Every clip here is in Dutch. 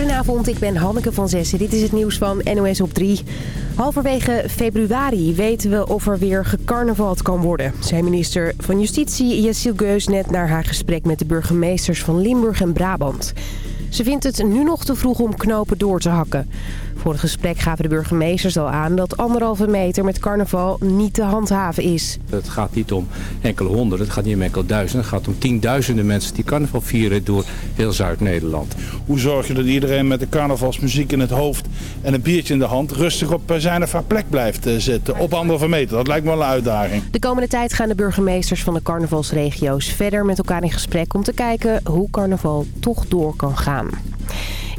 Goedenavond, ik ben Hanneke van Zessen. Dit is het nieuws van NOS op 3. Halverwege februari weten we of er weer gecarnavald kan worden... zei minister van Justitie Jessil Geus net naar haar gesprek met de burgemeesters van Limburg en Brabant. Ze vindt het nu nog te vroeg om knopen door te hakken. Voor het gesprek gaven de burgemeesters al aan dat anderhalve meter met carnaval niet te handhaven is. Het gaat niet om enkele honderden, het gaat niet om enkele duizenden. Het gaat om tienduizenden mensen die carnaval vieren door heel Zuid-Nederland. Hoe zorg je dat iedereen met de carnavalsmuziek in het hoofd en een biertje in de hand rustig op zijn of haar plek blijft eh, zitten op anderhalve meter? Dat lijkt me wel een uitdaging. De komende tijd gaan de burgemeesters van de carnavalsregio's verder met elkaar in gesprek om te kijken hoe carnaval toch door kan gaan.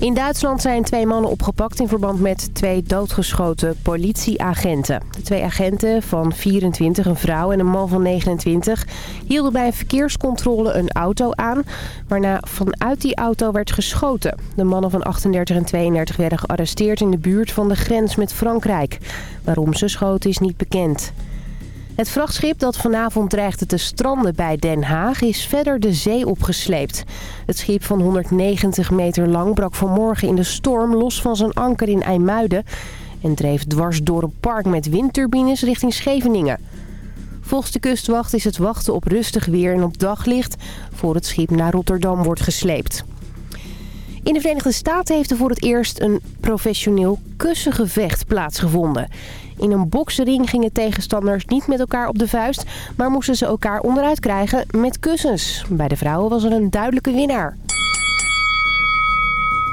In Duitsland zijn twee mannen opgepakt in verband met twee doodgeschoten politieagenten. De twee agenten van 24, een vrouw en een man van 29, hielden bij een verkeerscontrole een auto aan... waarna vanuit die auto werd geschoten. De mannen van 38 en 32 werden gearresteerd in de buurt van de grens met Frankrijk. Waarom ze schoten is niet bekend. Het vrachtschip dat vanavond dreigde te stranden bij Den Haag is verder de zee opgesleept. Het schip van 190 meter lang brak vanmorgen in de storm los van zijn anker in IJmuiden... en dreef dwars door een park met windturbines richting Scheveningen. Volgens de kustwacht is het wachten op rustig weer en op daglicht... voor het schip naar Rotterdam wordt gesleept. In de Verenigde Staten heeft er voor het eerst een professioneel kussengevecht plaatsgevonden. In een boksering gingen tegenstanders niet met elkaar op de vuist... maar moesten ze elkaar onderuit krijgen met kussens. Bij de vrouwen was er een duidelijke winnaar.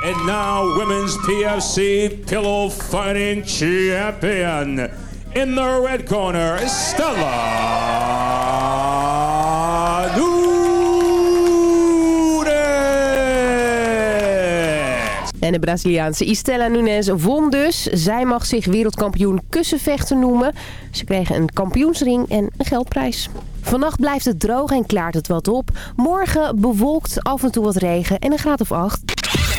And now women's PFC pillow fighting champion. In the red corner, Stella En de Braziliaanse Estela Nunes won dus. Zij mag zich wereldkampioen kussenvechten noemen. Ze kregen een kampioensring en een geldprijs. Vannacht blijft het droog en klaart het wat op. Morgen bewolkt, af en toe wat regen en een graad of 8.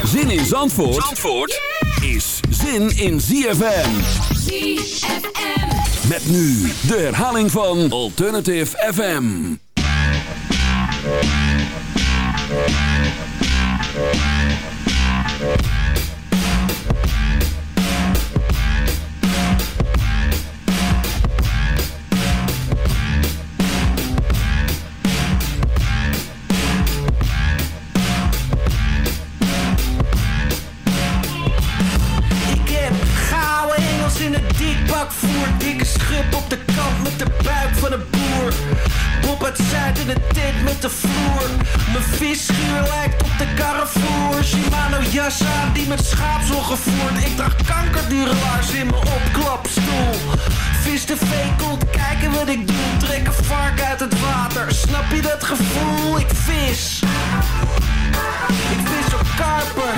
Zin in Zandvoort, Zandvoort is zin in ZFM. ZFM. Met nu de herhaling van Alternative FM. De vloer. Mijn visschuur lijkt op de Carrefour. Shimano jas aan die met schaapsel gevoerd. Ik draag kankerdure laars in mijn opklapstoel. Vis de komt kijken wat ik doe. Trek een vark uit het water. Snap je dat gevoel? Ik vis. Ik vis op karper.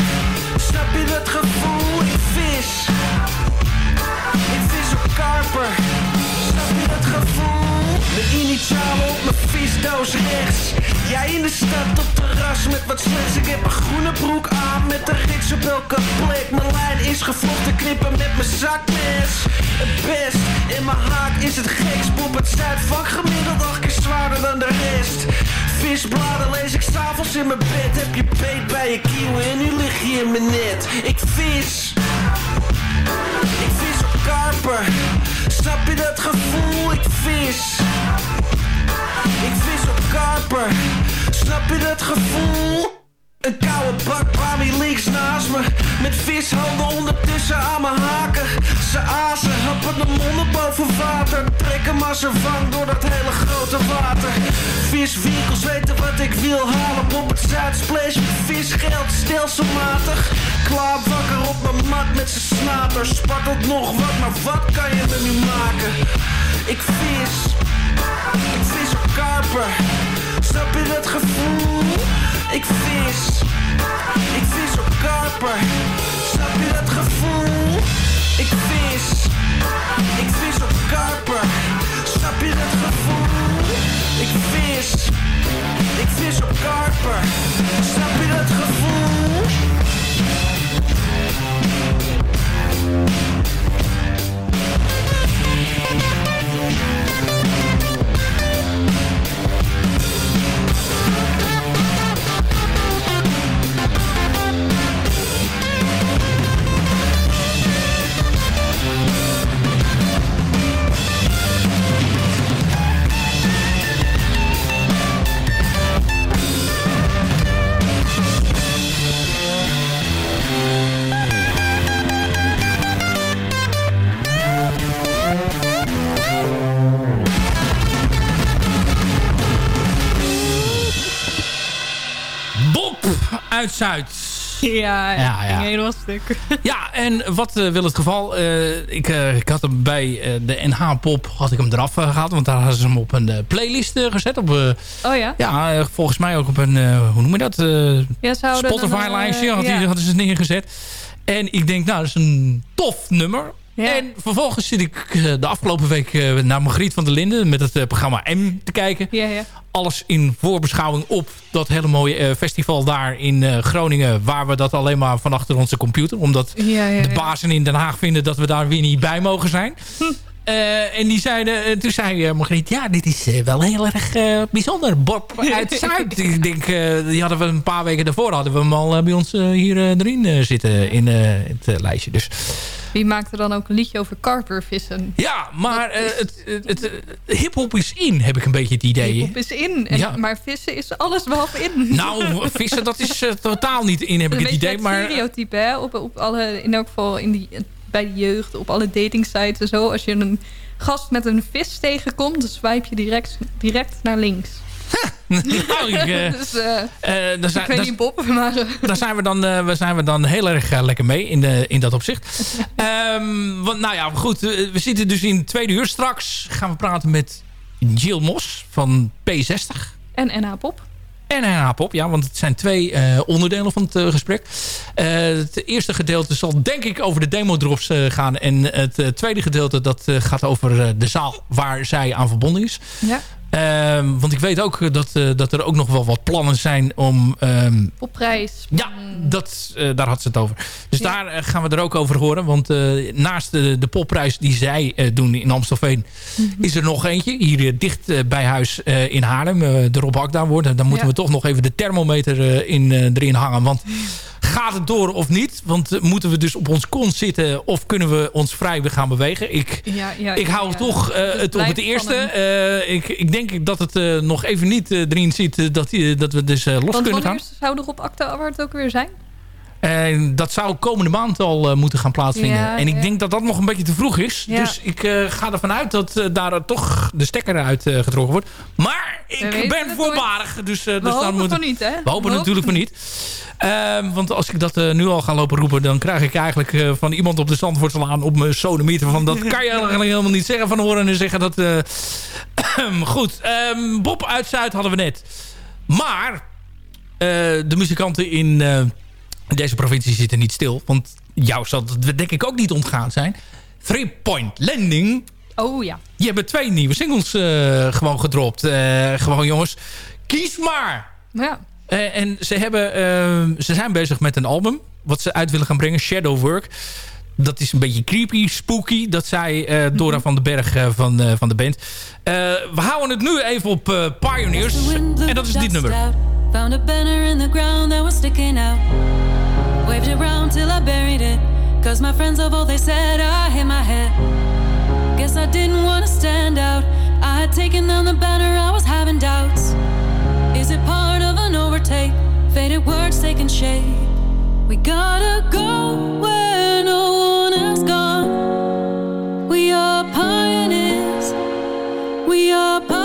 Snap je dat gevoel? Ik vis. Ik vis op karper. Snap je dat gevoel? Mijn initialen op mijn visdoos rechts. Jij in de stad op terras met wat slechts. Ik heb een groene broek aan met een rits op elke plek. Mijn lijn is gevlochten knippen met mijn zakmes. Het best in mijn haak is het geks. Pop het Zuidvak gemiddeld acht keer zwaarder dan de rest. Visbladen lees ik s'avonds in mijn bed. Heb je beet bij je kieuwen en nu lig je in mijn net. Ik vis Snap je dat gevoel? Ik vis. Ik vis op karper. Snap je dat gevoel? Een koude bak Bami links naast me Met vishanden ondertussen aan mijn haken. Ze azen, happen de monden boven water. Trekken maar ze vang door dat hele grote water. Viswinkels weten wat ik wil halen Op het Zuidsplash. Met visgeld stelselmatig. Klaar wakker op mijn mat met z'n snater. Spartelt nog wat, maar wat kan je me nu maken? Ik vis Ik vis op karper. Snap je dat gevoel? Ik vis, ik vis op karper. Snap je dat gevoel? Ik vis, ik vis op karper. Snap je dat gevoel? Ik vis, ik vis op karper. Snap je dat gevoel? uit-Zuid. Ja, Ja, ja. ja, helemaal stuk. Ja, en wat eh, wil het geval? Eh, ik, eh, ik had hem bij de NH-pop had ik hem eraf eh, gehaald. Want daar hadden ze hem op een playlist gezet. Op, Oh ja? ja, volgens mij ook op een, hoe noem je dat? Ja, Spotify-lijstje had ja. hadden ze het neergezet. En ik denk, nou, dat is een tof nummer. Ja. En vervolgens zit ik eh, de afgelopen week eh, naar Margriet van der Linden... met het eh, programma M te kijken. Ja, ja. Alles in voorbeschouwing op dat hele mooie festival daar in Groningen... waar we dat alleen maar van achter onze computer... omdat de bazen in Den Haag vinden dat we daar weer niet bij mogen zijn... Eh, en die zeiden, toen zei uh, Margriet, ja, dit is wel heel erg bijzonder. Bob uit Zuid. ik denk, die hadden we een paar weken daarvoor hadden we hem al bij ons hier erin zitten in het lijstje. Dus Die maakte dan ook een liedje over karpervissen. ja, maar eh, het, het, het, eh, hip-hop is in, heb ik een beetje het idee. Hiphop is in. En, Ja. Maar vissen is alles behalve in. Nou, vissen, dat is eh, totaal niet in, heb ik het idee. Maar stereotype, hè? Op, op alle, in elk geval in die, bij de jeugd, op alle datingsites en zo. Als je een gast met een vis tegenkomt, dan swipe je direct, direct naar links. nou, ik, dus daar zijn- ik weet niet maar... daar zijn we dan, we zijn we dan heel erg lekker mee in, de, in dat opzicht. Ehm, want, nou ja, goed. we zitten dus in het tweede uur. Straks gaan we praten met Jill Mos van P60. en NH Pop. En NH Pop, ja, want het zijn twee onderdelen van het gesprek. Het eerste gedeelte zal denk ik over de demo-drops eh, gaan. En het tweede gedeelte dat gaat over de zaal waar zij aan verbonden is. Ja, Ehm, want ik weet ook dat, eh, dat er ook nog wel wat plannen zijn om... ehm, popprijs. ja, dat, eh, daar had ze het over. Dus Ja. daar eh, gaan we er ook over horen. Want eh, naast de, de popprijs die zij eh, doen in Amstelveen... Mhm. is er nog eentje. Hier eh, dicht eh, bij huis eh, in Haarlem. eh, de Rob Akda worden. Dan moeten Ja. we toch nog even de thermometer eh, in, eh, erin hangen. Want gaat het door of niet? Want eh, moeten we dus op ons kont zitten... of kunnen we ons vrij gaan bewegen? Ik... Ja, Ik hou toch eh, Het het op het eerste. Eh, ik, ik denk dat het eh, nog even niet eh, erin zit eh, dat, dat we dus los Want kunnen gaan. wanneer zou er op Acta Award ook weer zijn? En dat zou komende maand al eh, moeten gaan plaatsvinden. Ja, en ik ja. denk dat dat nog een beetje te vroeg is. Ja. Dus ik eh, ga ervan uit dat eh, daar toch de stekker uit getrokken wordt. Maar ik ben voorbarig. Dus, We dus hopen moet- van niet, hè? We hopen natuurlijk van niet. Ehm, want als ik dat nu al ga lopen roepen... dan krijg ik eigenlijk van iemand op de Zandvoortslaan... op mijn sonemieter van... dat kan je eigenlijk helemaal niet zeggen van horen en zeggen dat... goed, ehm, Bob uit Zuid hadden we net. Maar de muzikanten in deze provincie zitten niet stil. Want jou zal het denk ik ook niet ontgaan zijn. Three Point Landing... Oh ja. Die hebben twee nieuwe singles eh, gewoon gedropt. Eh, gewoon jongens, kies maar. Ja. Eh, en ze, hebben, eh, ze zijn bezig met een album. Wat ze uit willen gaan brengen. Shadow Work. Dat is een beetje creepy, spooky. Dat zei eh, Dora van den Berg van, eh, van de band. Eh, we houden het nu even op eh, Pioneers. En dat is dit nummer. Found a banner in the ground that was sticking out. Waved it round till I buried it. Cause my friends of all they said, I hit my head. Guess I didn't want to stand out. I had taken down the banner, I was having doubts. Is it part of an overtake? Faded words taking shape. We gotta go where no one has gone. We are pioneers. We are pioneers.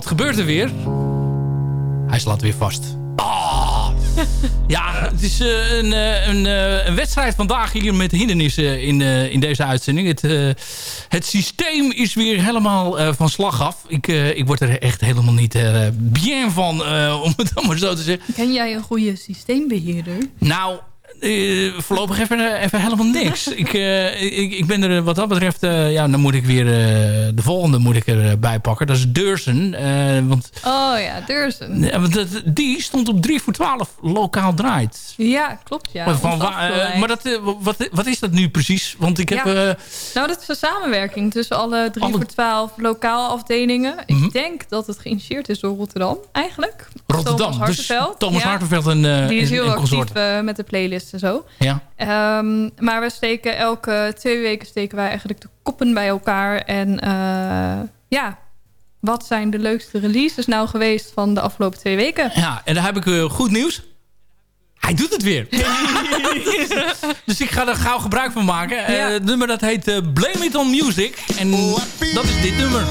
Wat gebeurt er weer? Hij slaat weer vast. Ah! ja, het is eh, een, eh, een, eh, een wedstrijd vandaag hier met hindernissen in, eh, in deze uitzending. Het, eh, het systeem is weer helemaal eh, van slag af. Ik, eh, ik word er echt helemaal niet eh, bien van, eh, om het maar zo te zeggen. Ken jij een goede systeembeheerder? Nou, eh, voorlopig even, even helemaal niks. ik, eh, ik, ik ben er wat dat betreft... eh, ja, dan moet ik weer... de volgende moet ik erbij pakken. Dat is Deurzen. eh, want Oh ja, want dat, die stond op 3 voor 12 lokaal draait. Ja, klopt ja. Maar van maar dat, wat, wat is dat nu precies? Want ik heb... Ja. Nou, dat is een samenwerking tussen alle 3 Alle- voor 12 lokaal afdelingen. Mhm. Ik denk dat het geïnitieerd is door Rotterdam, eigenlijk. Rotterdam. Thomas dus Hartenveld. Thomas Ja. Hartenveld en, Die is heel en actief met de playlist en zo. Ja. Ehm, maar we steken elke twee weken steken wij eigenlijk de koppen bij elkaar. En eh, ja, wat zijn de leukste releases nou geweest van de afgelopen twee weken? ja, en dan heb ik eh, goed nieuws. Hij doet het weer. dus ik ga er gauw gebruik van maken. Eh, het nummer dat heet Blame It On Music. En dat is dit nummer.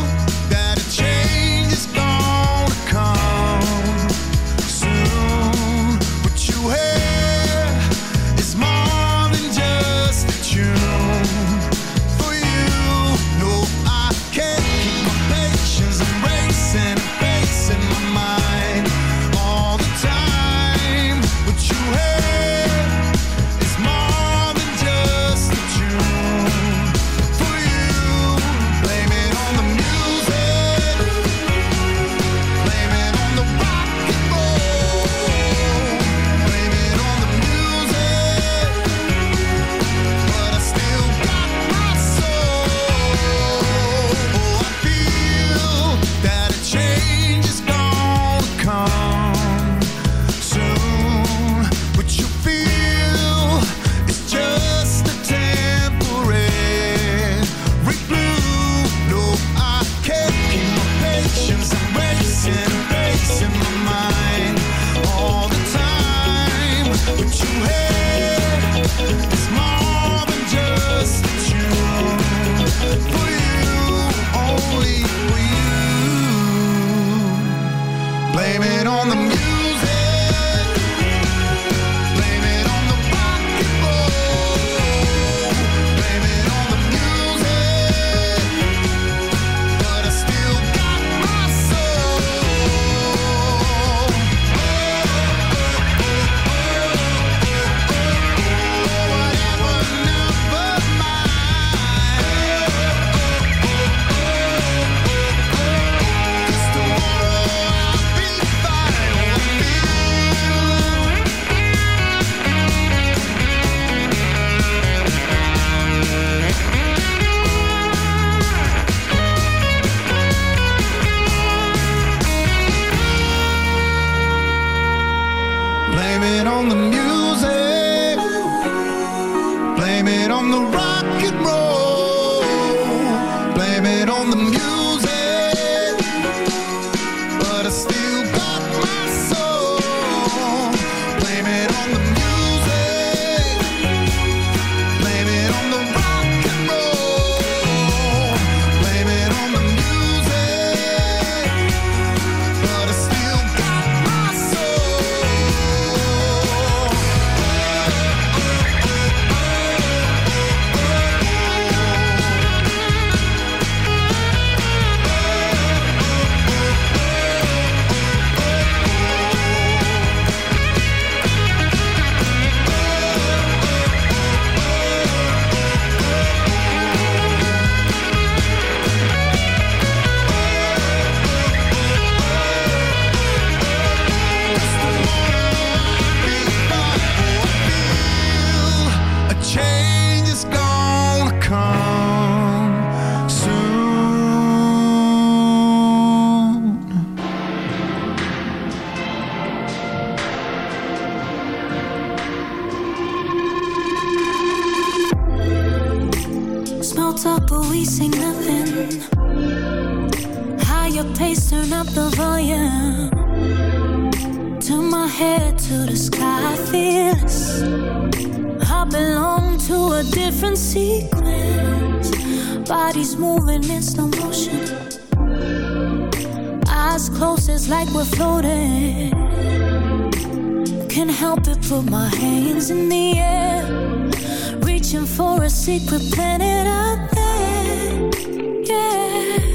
Moving in slow motion. Eyes closed, it's like we're floating. Can't help it, put my hands in the air. Reaching for a secret planet out there. Yeah.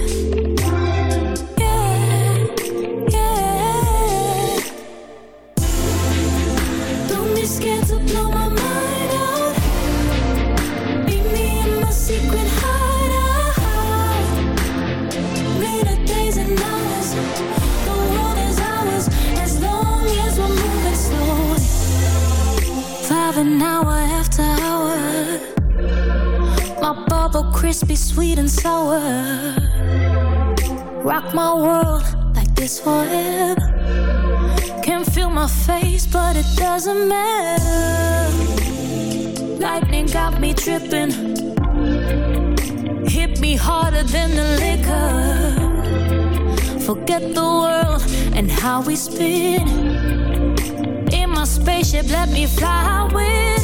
Crispy, sweet and sour. Rock my world like this forever. Can't feel my face, but it doesn't matter. Lightning got me tripping. Hit me harder than the liquor. Forget the world and how we spin. In my spaceship, let me fly with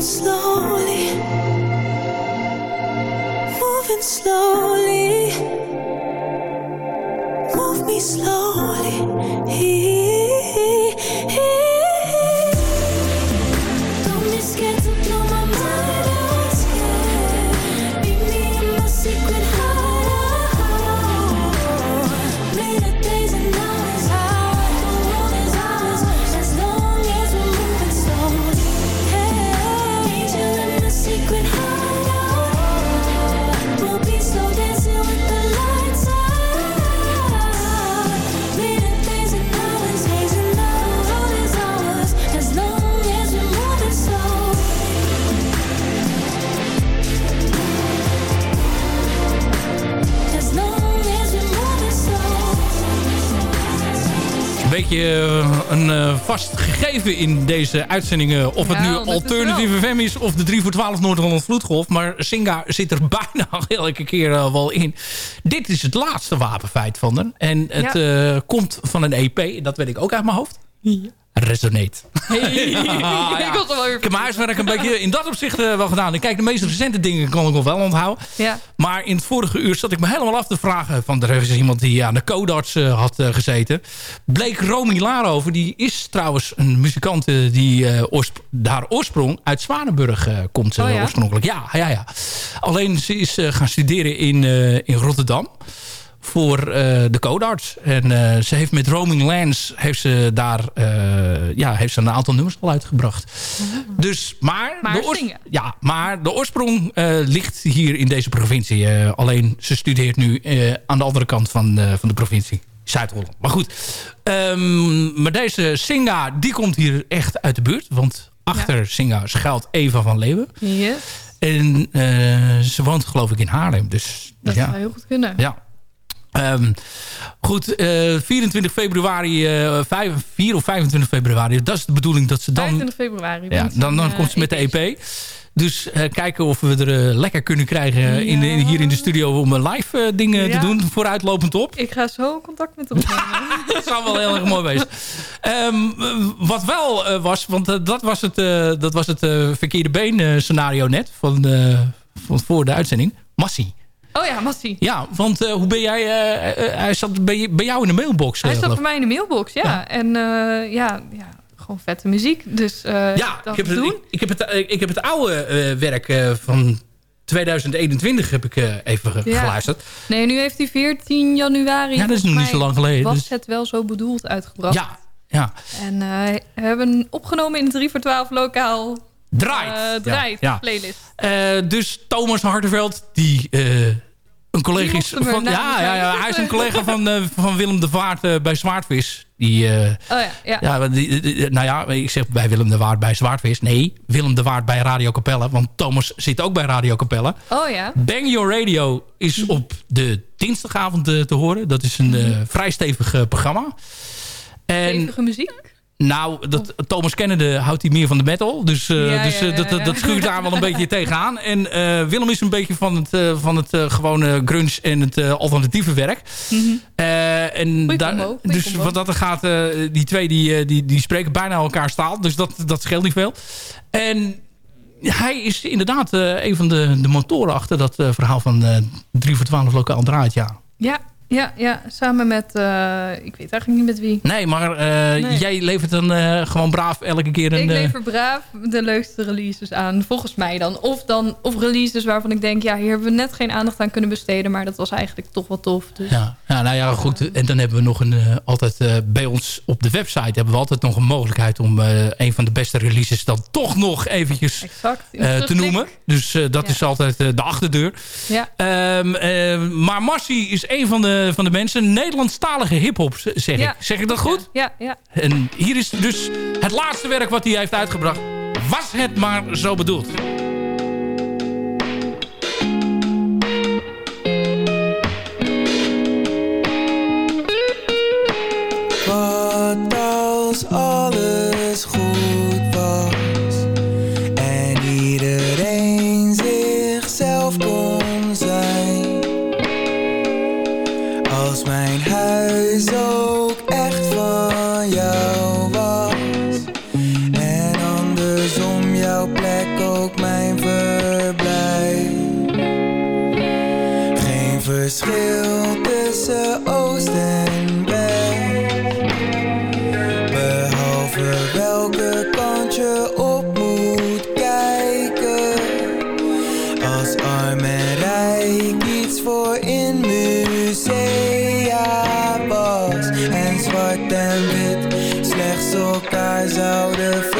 slowly. Moving slowly. Move me slowly. Beetje eh, een eh, vast gegeven in deze uitzendingen. Of het Ja, nu Alternative wel. FM is of de 3 voor 12 Noord-Holland Vloedgolf. Maar Singa zit er bijna elke keer eh, wel in. Dit is het laatste wapenfeit van hem. En het Ja. komt van een EP. Dat weet ik ook uit mijn hoofd. Resonate. Ja, Ik was wel Ik heb mijn huiswerk een beetje in dat opzicht eh, wel gedaan. Ik kijk, de meest recente dingen kon ik nog wel onthouden. Ja. Maar in het vorige uur zat ik me helemaal af te vragen... van er is iemand die aan de codarts eh, had eh, gezeten. Bleek Romy Larover, die is trouwens een muzikant... die oorsp- daar oorsprong uit Zwanenburg komt Oh ja? oorspronkelijk. Ja, ja, ja. Alleen ze is gaan studeren in, in Rotterdam. Voor eh, de codarts. En eh, ze heeft met Roaming Lands heeft ze daar eh, ja, heeft ze een aantal nummers al uitgebracht. Dus, maar, Maar de, ja, maar de oorsprong ligt hier in deze provincie. Alleen ze studeert nu aan de andere kant van, van de provincie. Zuid-Holland. Maar goed. Ehm, maar deze Singa, die komt hier echt uit de buurt. Want achter Singa schuilt Eva van Leeuwen. Yes, En ze woont geloof ik in Haarlem. Dus dat ja. zou heel goed kunnen. Ja. Ehm, goed, eh, 24 februari, eh 5, 4 of 25 februari. Dat is de bedoeling dat ze dan... 25 februari. Ja, dan, dan eh, komt ze met de EP. Dus eh, kijken of we er lekker kunnen krijgen in, in- hier in de studio om live dingen Ja. te doen. Vooruitlopend op. Ik ga zo contact met hem opnemen. Dat zou wel heel erg mooi wezen. Ehm, eh, wat wel was, want dat was het, dat was het verkeerde been scenario net van, van voor de uitzending. Massie. Oh ja, Massie. Ja, want eh, hoe ben jij... eh, eh, hij zat bij, bij jou in de mailbox. Hij geloof bij mij in de mailbox, ja. Ja. En ja, ja, gewoon vette muziek. Dus Ja, dat ik heb, het, ik, ik heb het, ik heb het oude werk van 2021 heb ik even Ja. geluisterd. Nee, nu heeft hij 14 januari. Ja, dat is nog niet zo lang geleden. Was dus- het wel zo bedoeld uitgebracht. ja, ja. En we hebben opgenomen in het 3 voor 12 lokaal. Draait. eh, draait, Ja, playlist. Eh, dus Thomas Hartenveld, die eh, een collega is van, ja, ja, ja, hij is een collega van, van Willem de Vaart bij Zwaardvis. Die, Oh ja, ja. ja, die- nou ja, ik zeg bij Willem de Waard bij Zwaardvis. Nee, Willem de Waard bij Radio Capelle. Want Thomas zit ook bij Radio Capelle. Oh ja. Bang Your Radio is op de dinsdagavond te horen. Dat is een eh, vrij stevig programma. En Stevige muziek. Nou, dat, Thomas Kennedy houdt hij meer van de metal. Dus, eh, Ja, dus ja, eh, dat, ja, dat, schuurt daar wel een beetje tegenaan. En eh, Willem is een beetje van het, van het gewone grunge en het alternatieve werk. En Goeie daar- combo, goeie dus combo. wat dat er gaat, die twee die, die, die spreken bijna elkaar taal. Dus dat, dat scheelt niet veel. En hij is inderdaad een van de, de motoren achter dat verhaal van eh 3 voor 12 lokaal draait. Ja. Ja, ja, ja. Samen met... eh, ik weet eigenlijk niet met wie. Nee, maar eh, Nee. jij levert dan eh, gewoon braaf elke keer een... ik lever braaf de leukste releases aan, volgens mij dan. Of, dan. of releases waarvan ik denk, ja, hier hebben we net geen aandacht aan kunnen besteden. Maar dat was eigenlijk toch wel tof. Dus. Ja, ja, nou ja, goed. En dan hebben we nog een, altijd bij ons op de website hebben we altijd nog een mogelijkheid om een van de beste releases dan toch nog eventjes Exact. te noemen. Dus dat Ja. is altijd de achterdeur. Ja. Ehm, eh, maar Marcy is een van de, van de mensen, Nederlandstalige hiphop, zeg Ja. ik. Zeg ik dat goed? Ja, ja. En hier is dus het laatste werk wat hij heeft uitgebracht. Was het maar zo bedoeld. Slechts elkaar zouden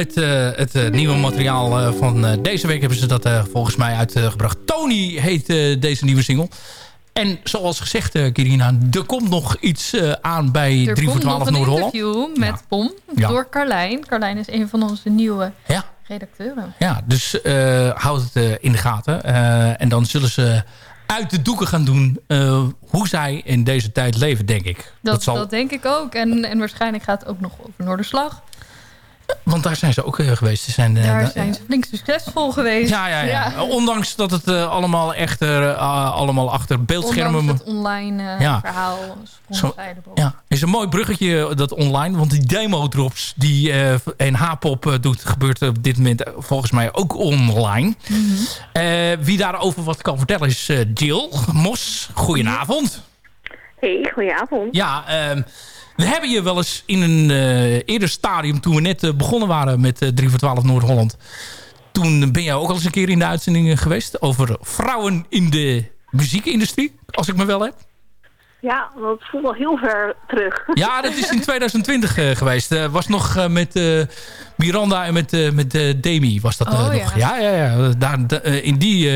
met eh, het eh, nieuwe materiaal eh, van deze week hebben ze dat volgens mij uitgebracht. Tony heet deze nieuwe single. En zoals gezegd, Kirina, er komt nog iets aan bij Er 3 voor komt nog 12 een Noord-Holland. interview met Pom Ja. door Carlijn. Carlijn is een van onze nieuwe Ja. redacteuren. Ja, dus houd het in de gaten. En dan zullen ze uit de doeken gaan doen hoe zij in deze tijd leven, denk ik. Dat, Dat zal, dat denk ik ook. En, en waarschijnlijk gaat het ook nog over Noorderslag. Want daar zijn ze ook eh, geweest. Ze zijn, eh, Daar da- zijn ze flink succesvol geweest. Ja, ja, ja. Ondanks dat het eh, allemaal echt eh, allemaal achter beeldschermen... Ondanks het online eh, Ja. verhaal. Zo, ja, is een mooi bruggetje eh, dat online. Want die demo-drops die eh en H-pop eh, doet... gebeurt op dit moment eh, volgens mij ook online. Mhm. Eh, wie daarover wat kan vertellen is eh, Jill Mos. Goedenavond. Hey, goedenavond. Ja, ehm, we hebben je wel eens in een eh, eerder stadium... toen we net eh, begonnen waren met eh 3 voor 12 Noord-Holland... toen ben jij ook al eens een keer in de uitzending eh, geweest... over vrouwen in de muziekindustrie, als ik me wel heb. Ja, dat voelt wel heel ver terug. Ja, dat is in 2020 eh, geweest. Eh, was nog eh, met eh, Miranda en met, eh, met Demi was dat eh, Oh, nog. ja. Ja, ja, ja. Daar, da- in die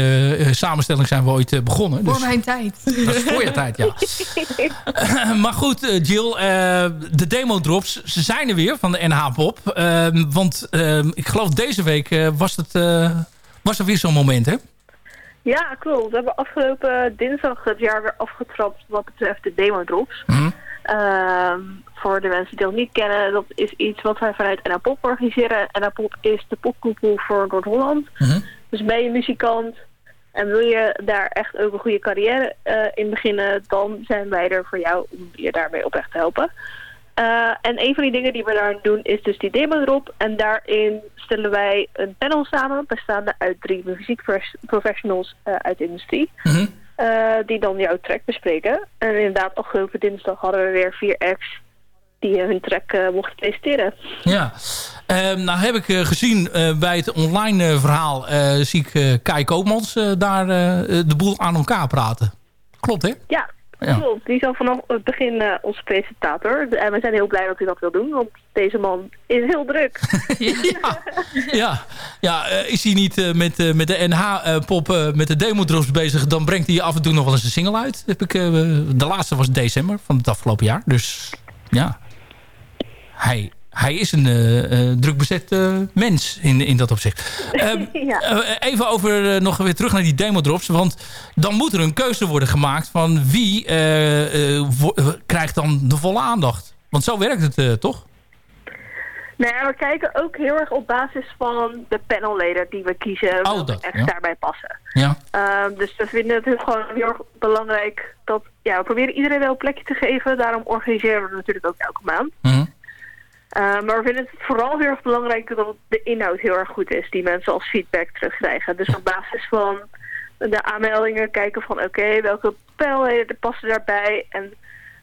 samenstelling zijn we ooit begonnen. Voor Dus, mijn tijd. dat is voor je tijd, ja. maar goed, Jill, eh, de demo-drops, ze zijn er weer van de NH-pop. Ehm, want ik geloof deze week eh, was, het, eh, was er weer zo'n moment, hè? Ja, klopt. We hebben afgelopen dinsdag het jaar weer afgetrapt wat betreft de demo-drops. Mhm. Ehm, voor de mensen die dat niet kennen, dat is iets wat wij vanuit NA Pop organiseren. NA Pop is de popkoepel voor Noord-Holland. Mhm. Dus ben je muzikant en wil je daar echt ook een goede carrière eh, in beginnen, dan zijn wij er voor jou om je daarmee oprecht te helpen. Eh, en een van die dingen die we daar doen is dus die demo erop. En daarin stellen wij een panel samen, bestaande uit drie muziekprofessionals eh, uit de industrie. Mhm. eh, die dan jouw track bespreken. En inderdaad, afgelopen dinsdag hadden we weer vier acts die hun track mochten presenteren. Ja, Ehm, nou heb ik gezien bij het online verhaal... zie ik Kai Koopmans daar de boel aan elkaar praten. Klopt, hè? Ja, Ja. klopt. Die is al vanaf het begin eh, onze presentator. En we zijn heel blij dat hij dat wil doen, want deze man is heel druk. Ja, ja eh, is hij niet eh, met, eh, met de NH-pop, met de demo-drops bezig... dan brengt hij af en toe nog wel eens een single uit. Heb ik, eh, de laatste was december van het afgelopen jaar. Dus ja, hij, hij is een eh, druk bezet eh, mens in, in dat opzicht. Ehm, ja. eh, even over, nog weer terug naar die demo-drops. Want dan moet er een keuze worden gemaakt van wie krijgt dan de volle aandacht. Want zo werkt het toch? Nou ja, we kijken ook heel erg op basis van de panelleden die we kiezen. Oh, dat, echt ja. daarbij passen. Ja. Ehm, dus we vinden het gewoon heel erg belangrijk dat... Ja, we proberen iedereen wel een plekje te geven. Daarom organiseren we het natuurlijk ook elke maand. Mhm. Uh, maar we vinden het vooral heel erg belangrijk dat de inhoud heel erg goed is. Die mensen als feedback terugkrijgen. Dus op basis van de aanmeldingen kijken van oké, welke panelleden passen daarbij. En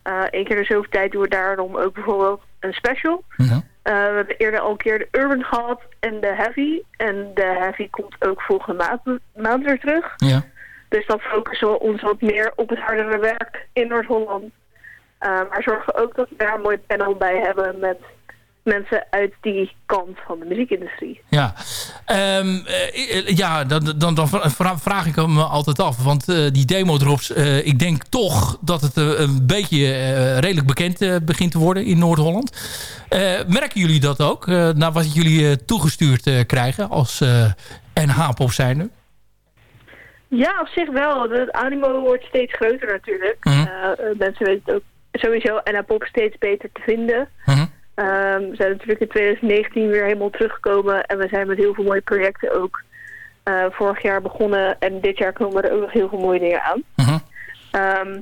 uh, één keer de zoveel tijd doen we daarom ook bijvoorbeeld een special. Mhm. Uh, we hebben eerder al een keer de Urban gehad en de Heavy. En de Heavy komt ook volgende maand, maand weer terug. Ja. Dus dan focussen we ons wat meer op het hardere werk in Noord-Holland. Uh, maar zorgen ook dat we daar een mooi panel bij hebben met mensen uit die kant van de muziekindustrie. Ja, Ehm, eh, ja dan, dan, dan vra- vraag ik me altijd af. Want eh, die demo-drops, eh, ik denk toch dat het een beetje redelijk bekend begint te worden in Noord-Holland. Merken jullie dat ook? naar wat jullie toegestuurd krijgen als NH-pop zijnde? Ja, op zich wel. Het animo wordt steeds groter natuurlijk. Mhm. Mensen weten het ook sowieso en pop steeds beter te vinden. Mhm. Ehm, we zijn natuurlijk in 2019 weer helemaal teruggekomen en we zijn met heel veel mooie projecten ook eh, vorig jaar begonnen. En dit jaar komen er ook nog heel veel mooie dingen aan. Mhm. Ehm,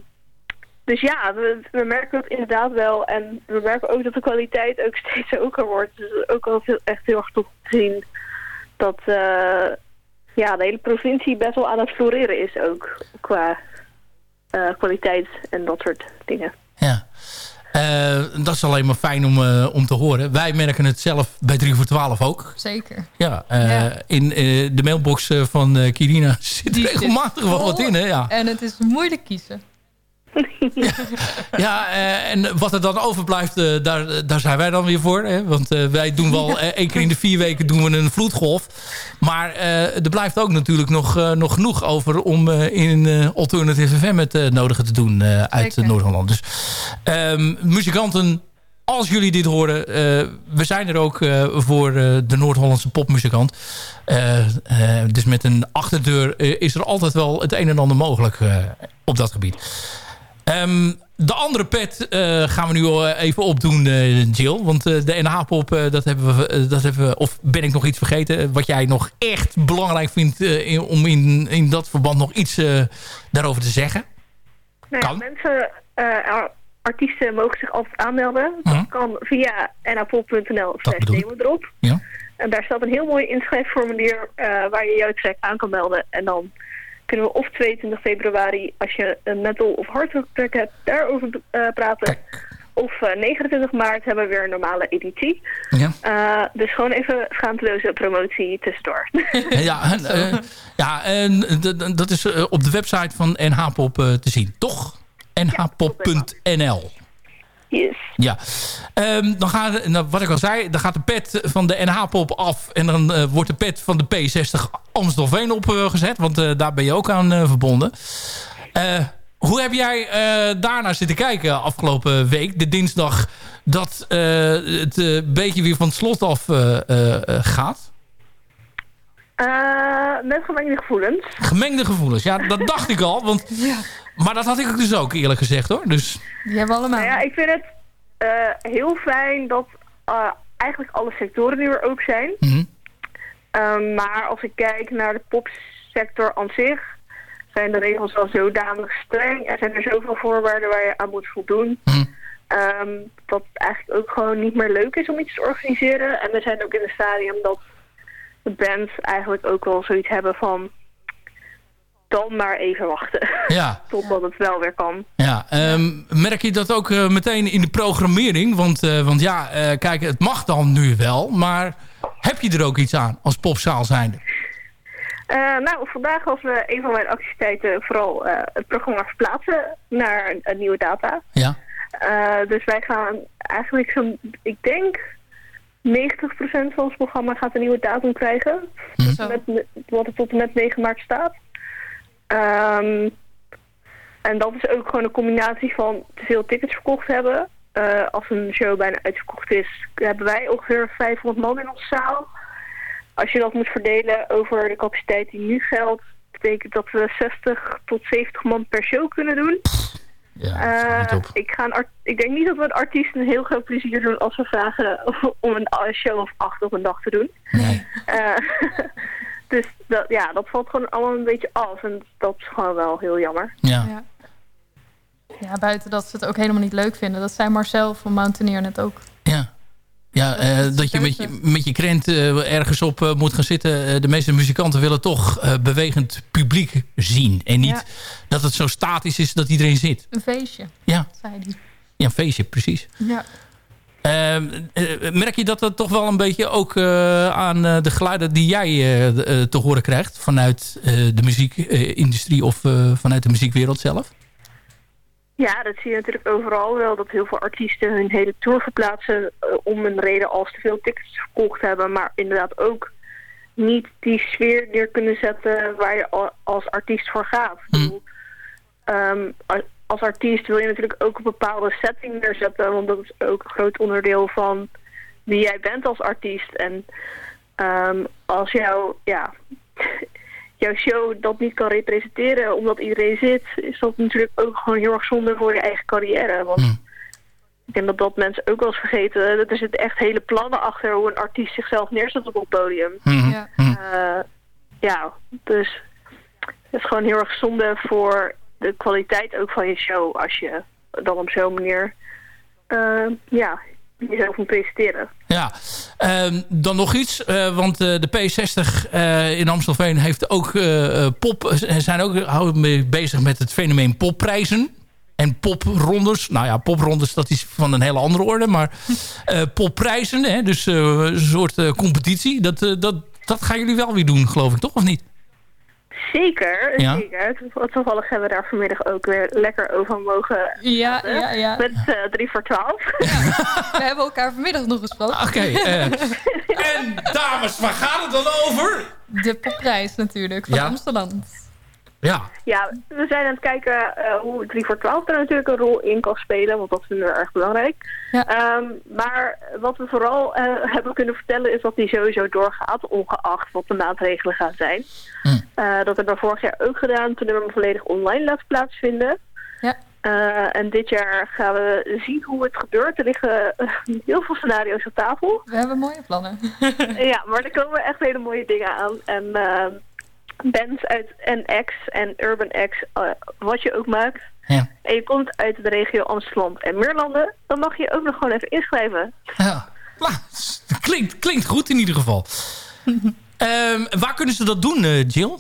dus ja, we, we merken het inderdaad wel. En we merken ook dat de kwaliteit ook steeds hoger wordt. Dus ook al veel, echt heel erg tof te zien dat eh, ja, de hele provincie best wel aan het floreren is ook. Qua eh, kwaliteit en dat soort dingen. Eh, dat is alleen maar fijn om, eh, om te horen. Wij merken het zelf bij 3 voor 12 ook. Zeker. Ja, eh, Ja. in de mailbox van Kirina zit Die regelmatig wel wat in. Hè? Ja. En het is moeilijk kiezen. Ja, eh, en wat er dan overblijft, eh, daar, daar zijn wij dan weer voor. Hè? Want eh, wij doen wel één keer in de vier weken doen we een vloedgolf. Maar er blijft ook natuurlijk nog, nog genoeg over om in Alternative FM het nodige te doen uit. Noord-Holland. Dus ehm, muzikanten, als jullie dit horen, we zijn er ook voor de Noord-Hollandse popmuzikant. Dus met een achterdeur is er altijd wel het een en ander mogelijk op dat gebied. Ehm, de andere pet eh, gaan we nu eh, even opdoen, eh, Jill. Want de NH-pop, dat, hebben we, dat hebben we... Of ben ik nog iets vergeten? Wat jij nog echt belangrijk vindt... in- om in, in dat verband nog iets daarover te zeggen? Nou Kan. mensen, ar- artiesten mogen zich altijd aanmelden. Mhm. Dat kan via napop.nl slash demodrop. Ja. En daar staat een heel mooi inschrijfformulier waar je jouw track aan kan melden. En dan kunnen we of 22 februari, als je een metal of hardrock hebt, daarover eh, praten. Of eh, 29 maart hebben we weer een normale editie. Ja. Eh, dus gewoon even schaamteloze promotie tussendoor. ja, en, eh, ja en dat is eh, op de website van NH-pop eh, te zien. Toch? nhpop.nl. Yes. Ja, Ehm, dan gaat, nou, wat ik al zei, dan gaat de pet van de NH-pop af. En dan eh, wordt de pet van de P60 Amstelveen opgezet. want eh, daar ben je ook aan eh, verbonden. Hoe heb jij daarnaar zitten kijken afgelopen week? De dinsdag dat het een beetje weer van het slot af gaat. Met gemengde gevoelens. Gemengde gevoelens. Ja, dat dacht ik al. Want, Maar dat had ik dus ook eerlijk gezegd hoor. Dus, Die hebben we allemaal. Nou ja, ik vind het eh, heel fijn dat eh, eigenlijk alle sectoren nu weer open zijn. Mhm. Ehm, maar als ik kijk naar de popsector aan zich, zijn de regels wel zodanig streng. Er zijn er zoveel voorwaarden waar je aan moet voldoen. Ehm, dat het eigenlijk ook gewoon niet meer leuk is om iets te organiseren. En we zijn ook in het stadium dat de bands eigenlijk ook wel zoiets hebben van... dan maar even wachten. Ja. Totdat het wel weer kan. ja, ehm, merk je dat ook eh, meteen in de programmering? Want, eh, want ja, eh, kijk, het mag dan nu wel. Maar heb je er ook iets aan als popzaal zijnde? Nou, vandaag was een van mijn activiteiten vooral het programma verplaatsen naar een, nieuwe data. Ja. Dus wij gaan eigenlijk zo'n, ik denk 90% van ons programma gaat een nieuwe datum krijgen. Met, wat er tot en met 9 maart staat. Ehm, en dat is ook gewoon een combinatie van te veel tickets verkocht hebben. Eh, als een show bijna uitverkocht is, hebben wij ongeveer 500 man in onze zaal. Als je dat moet verdelen over de capaciteit die nu geldt, betekent dat we 60 tot 70 man per show kunnen doen. Eh, ik, ga een ik denk niet dat we een artiest een heel groot plezier doen als we vragen om een show of acht op een dag te doen. Eh, dus dat, ja, dat valt gewoon allemaal een beetje af en dat is gewoon wel heel jammer. Ja. Ja. Ja, buiten dat ze het ook helemaal niet leuk vinden. Dat zei Marcel van Mountaineer net ook. Ja, eh, dat je met je, met je krent eh, ergens op eh, moet gaan zitten. Eh, de meeste muzikanten willen toch eh, bewegend publiek zien. En niet Ja. dat het zo statisch is dat iedereen zit. Een feestje, Ja, zei hij. ja een feestje, precies. Ja. Ehm, eh, merk je dat dat toch wel een beetje ook eh, aan eh, de geluiden die jij te horen krijgt... vanuit de muziekindustrie of vanuit de muziekwereld zelf? Ja, dat zie je natuurlijk overal wel. Dat heel veel artiesten hun hele tour verplaatsen om een reden als te veel tickets verkocht hebben. Maar inderdaad ook niet die sfeer neer kunnen zetten waar je al- als artiest voor gaat. Als artiest wil je natuurlijk ook een bepaalde setting neerzetten. Want dat is ook een groot onderdeel van wie jij bent als artiest. En ehm, als jou, ja, jouw show dat niet kan representeren omdat iedereen zit, is dat natuurlijk ook gewoon heel erg zonde voor je eigen carrière. Want ik denk dat dat mensen ook wel eens vergeten. Dat er zitten echt hele plannen achter hoe een artiest zichzelf neerzet op het podium. Ja. Eh, ja, dus het is gewoon heel erg zonde voor de kwaliteit ook van je show als je dan op zo'n manier eh, ja, jezelf moet presenteren. Ja, Ehm, dan nog iets. eh, want eh, de P60 eh, in Amstelveen heeft ook pop, zijn ook houden bezig met het fenomeen popprijzen. En poprondes. Nou ja, poprondes dat is van een hele andere orde. Maar popprijzen, hè, dus een soort competitie. Dat, dat, dat gaan jullie wel weer doen, geloof ik, toch? Of niet? Zeker, Ja. zeker. Toevallig- Toevallig hebben we daar vanmiddag ook weer lekker over mogen Ja, praten. ja, ja. Met eh, drie voor twaalf. We hebben elkaar vanmiddag nog gesproken. Oké. eh, en dames, waar gaat het dan over? De popprijs natuurlijk, van Ja. Amsterdam. Ja. Ja, we zijn aan het kijken eh, hoe 3 voor 12 er natuurlijk een rol in kan spelen, want dat vinden we erg belangrijk. Ehm, maar wat we vooral eh, hebben kunnen vertellen is dat die sowieso doorgaat, ongeacht wat de maatregelen gaan zijn. Eh, dat hebben we vorig jaar ook gedaan, toen hebben we hem volledig online laten plaatsvinden. Ja. Eh, en dit jaar gaan we zien hoe het gebeurt. Er liggen eh, heel veel scenario's op tafel. We hebben mooie plannen. ja, maar er komen echt hele mooie dingen aan. En eh, bands uit NX en Urban X, eh, wat je ook maakt. Ja. En je komt uit de regio Amsterdam en Meerlanden, dan mag je ook nog gewoon even inschrijven. Ja. Klinkt, klinkt goed in ieder geval. Ehm, waar kunnen ze dat doen, eh, Jill?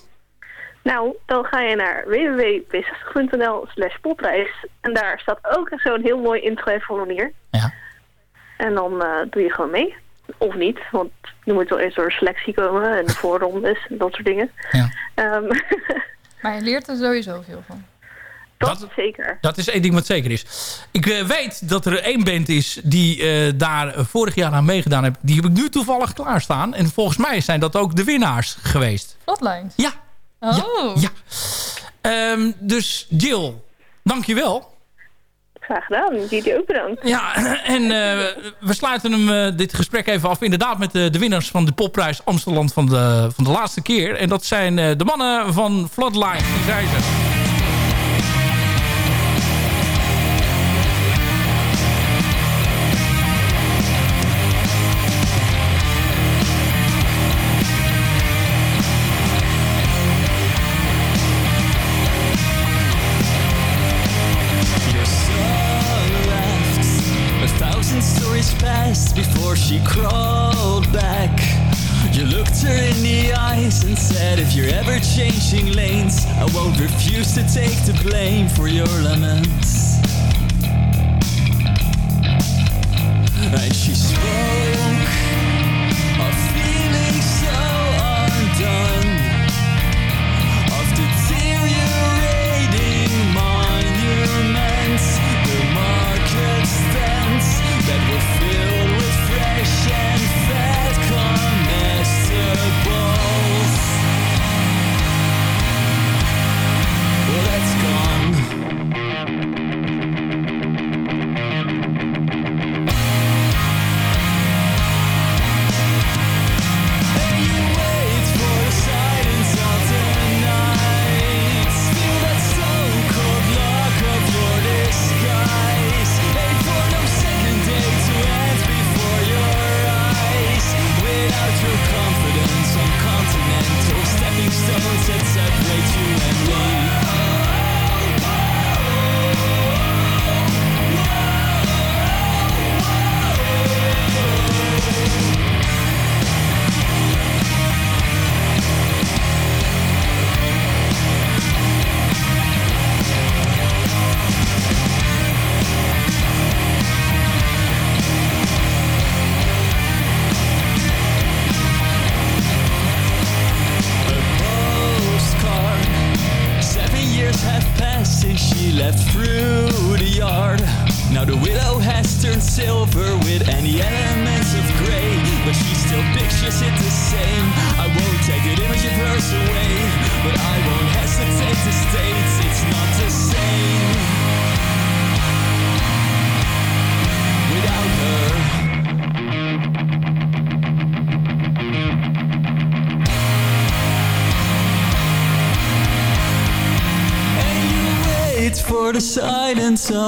Nou, dan ga je naar www.p60.nl slash popprijs. En daar staat ook zo'n heel mooi inschrijfformulier. Ja. En dan eh, doe je gewoon mee. Of niet, want je moet wel eerst door een selectie komen en de voorrondes en dat soort dingen. Ja. Ehm, Maar je leert er sowieso veel van. Dat, zeker. Dat is één ding wat zeker is. Ik eh, weet dat er één band is die eh, daar vorig jaar aan meegedaan heeft. Die heb ik nu toevallig klaarstaan. En volgens mij zijn dat ook de winnaars geweest. Flatlines? Ja. Oh. Ja. Ehm, dus Jill, dankjewel. Graag gedaan. Jullie ook bedankt. Ja, en eh, we sluiten hem, eh, dit gesprek even af. Inderdaad met de, de winnaars van de popprijs Amsterdam van de, van de laatste keer. En dat zijn eh, de mannen van Floodline. Die zijn ze. Before she crawled back. You looked her in the eyes and said, If you're ever changing lanes, I won't refuse to take the blame for your laments. And she spoke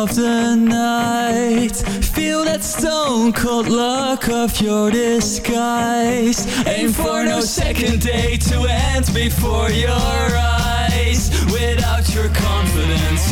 of the night. Feel that stone cold look of your disguise. Aim for no second day to end before your eyes. Without your confidence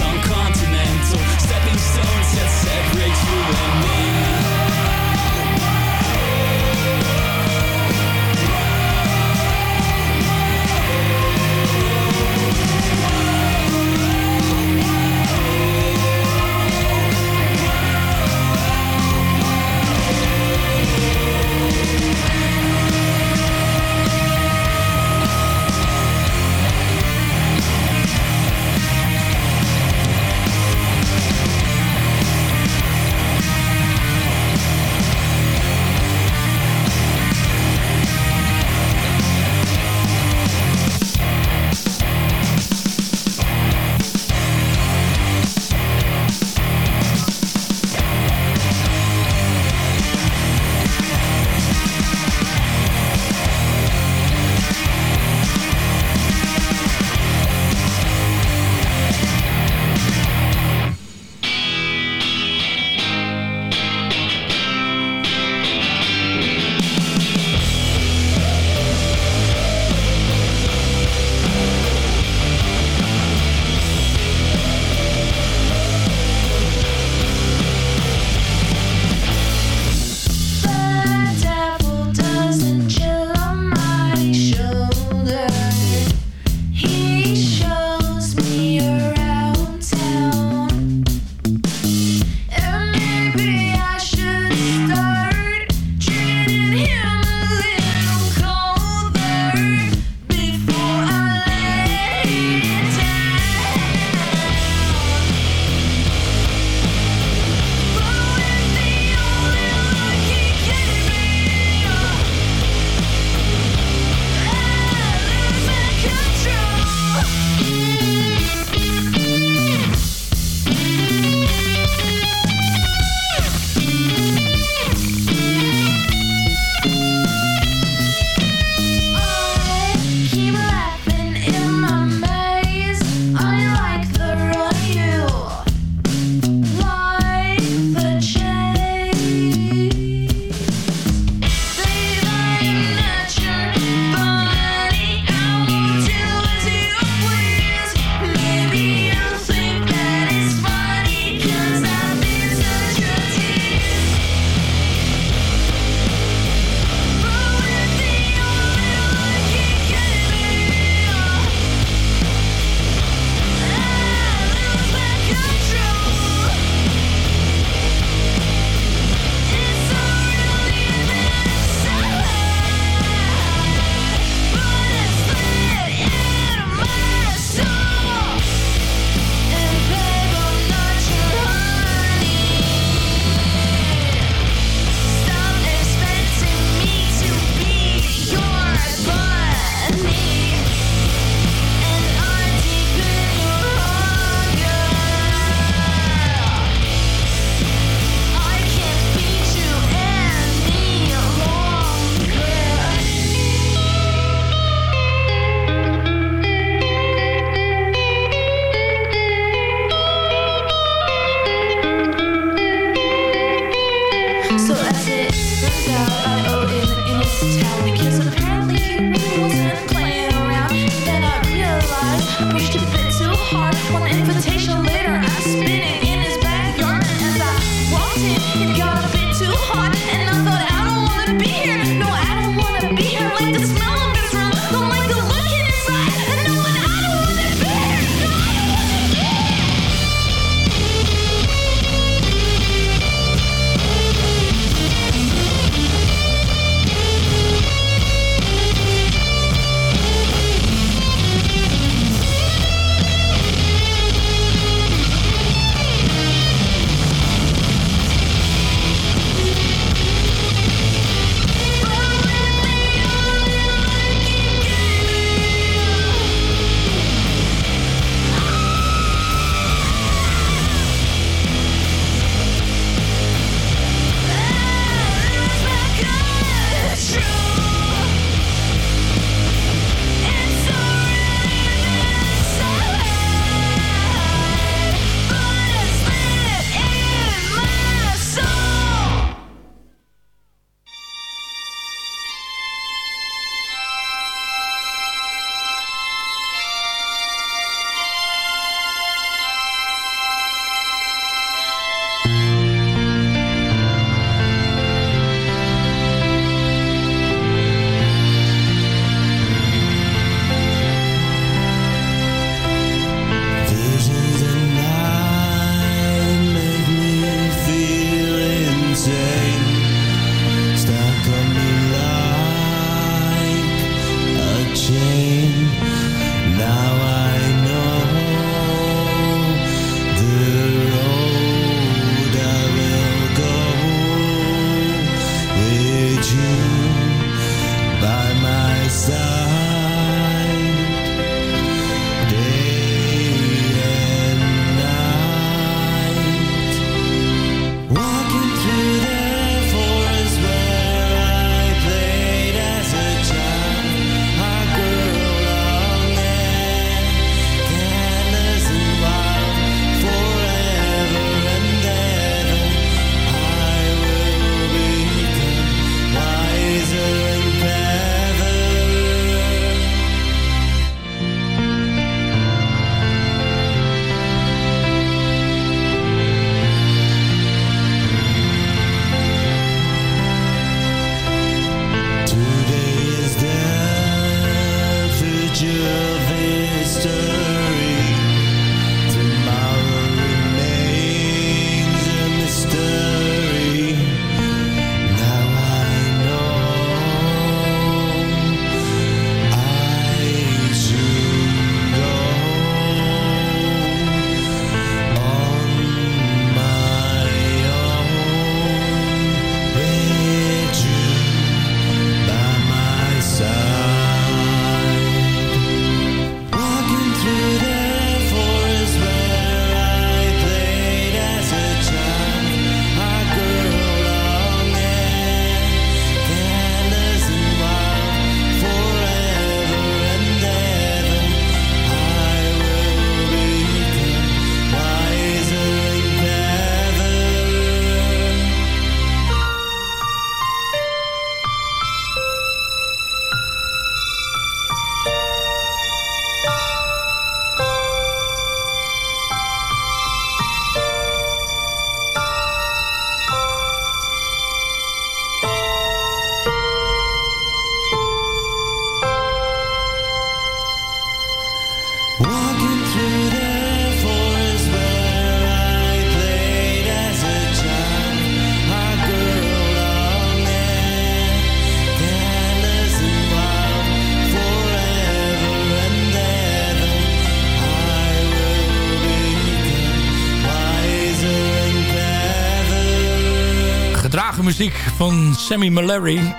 muziek van Sammy Mallory.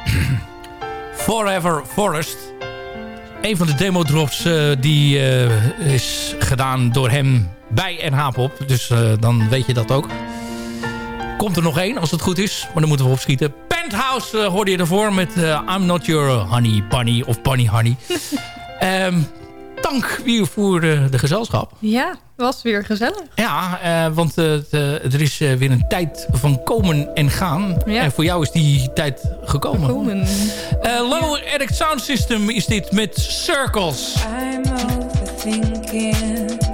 Forever Forest. Een van de demo drops eh, die eh, is gedaan door hem bij NH Pop. Dus eh, dan weet je dat ook. Komt er nog één als het goed is. Maar dan moeten we opschieten. Penthouse hoorde je ervoor met I'm Not Your Honey Bunny of Bunny Honey. um, dank weer voor de gezelschap. Ja, was weer gezellig. Ja, eh, want eh, eh, er is weer een tijd van komen en gaan. En voor jou is die tijd gekomen. gekomen. Lower Sound System is dit met Circles. I'm overthinking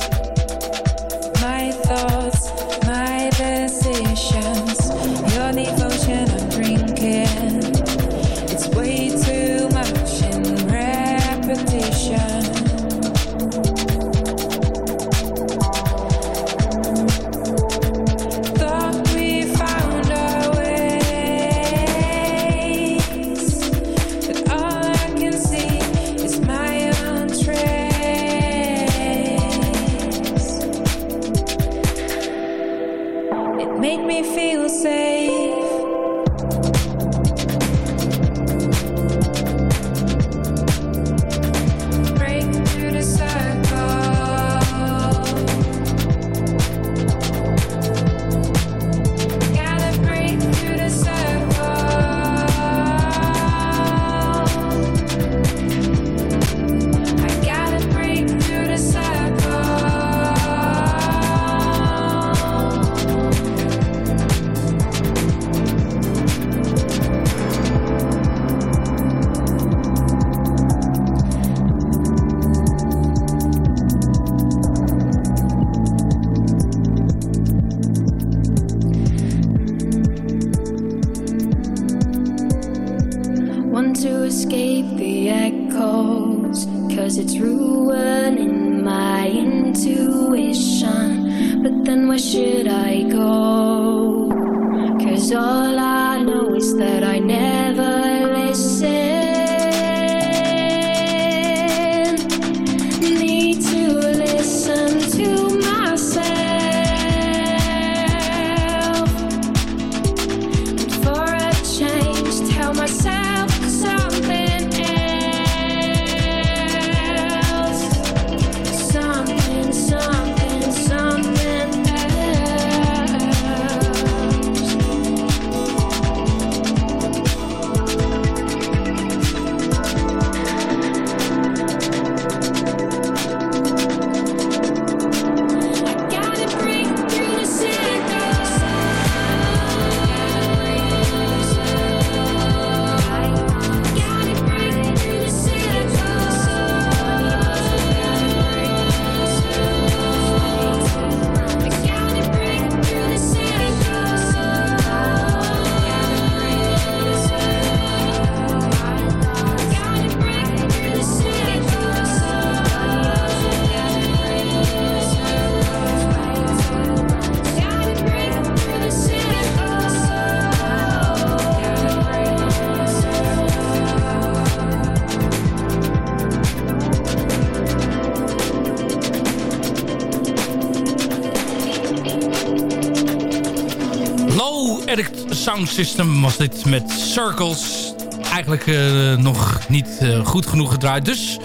Sound System was dit met Circles. Eigenlijk eh, nog niet eh, goed genoeg gedraaid. Dus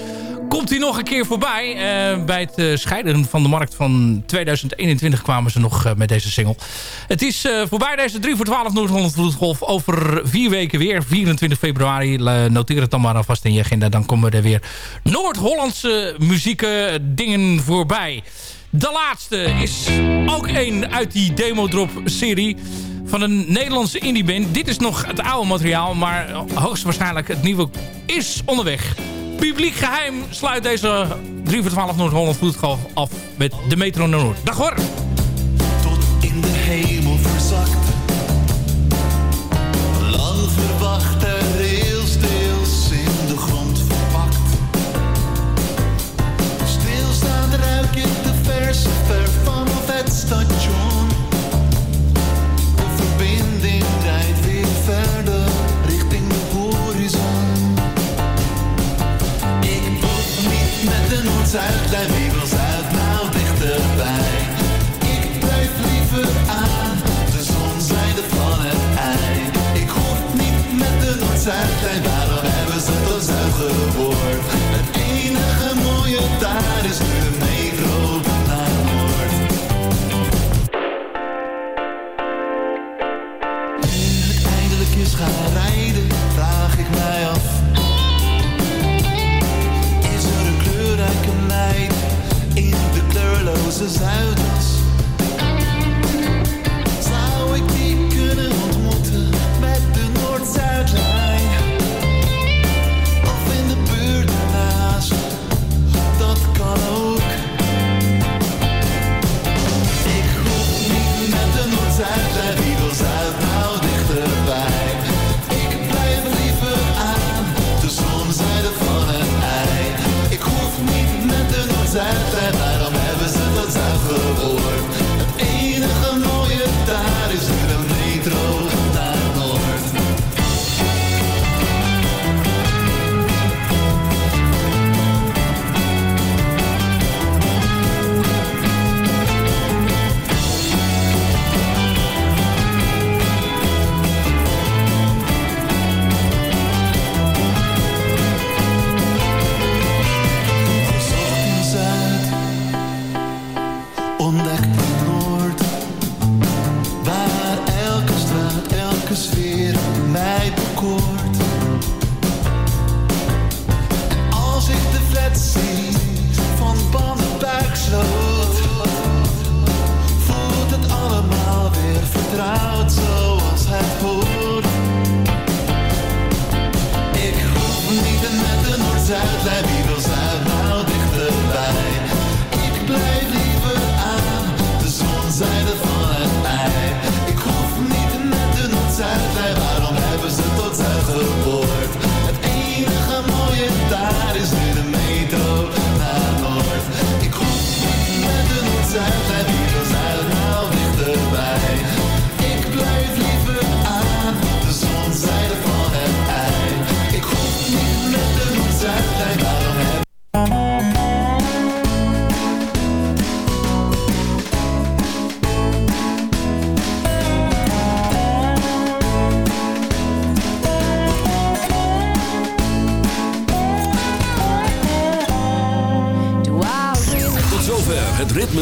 komt hij nog een keer voorbij. Eh, bij het scheiden van de markt van 2021 kwamen ze nog met deze single. Het is voorbij deze 3 voor 12 Noord-Holland Vloedgolf. Over vier weken weer, 24 februari. Noteer het dan maar alvast in je agenda. Dan komen er weer Noord-Hollandse muzieke dingen voorbij. De laatste is ook een uit die Demo-drop-serie van een Nederlandse indie-band. Dit is nog het oude materiaal, maar hoogstwaarschijnlijk het nieuwe is onderweg. Publiek geheim sluit deze 3 voor 12 Noord-Holland Vloedgolf af met de Metro Noord. Dag hoor! in de hemel verzakt. Met de Zou ik die kunnen ontmoeten met de noordzuidlijn? Of in de buurt ernaast? Dat kan ook. Ik hoef niet met de noordzuidlijn die wel zuidnauw dichterbij. Ik blijf liever aan de zonzijde van het eind. Ik hoef niet met de noordzuidlijn.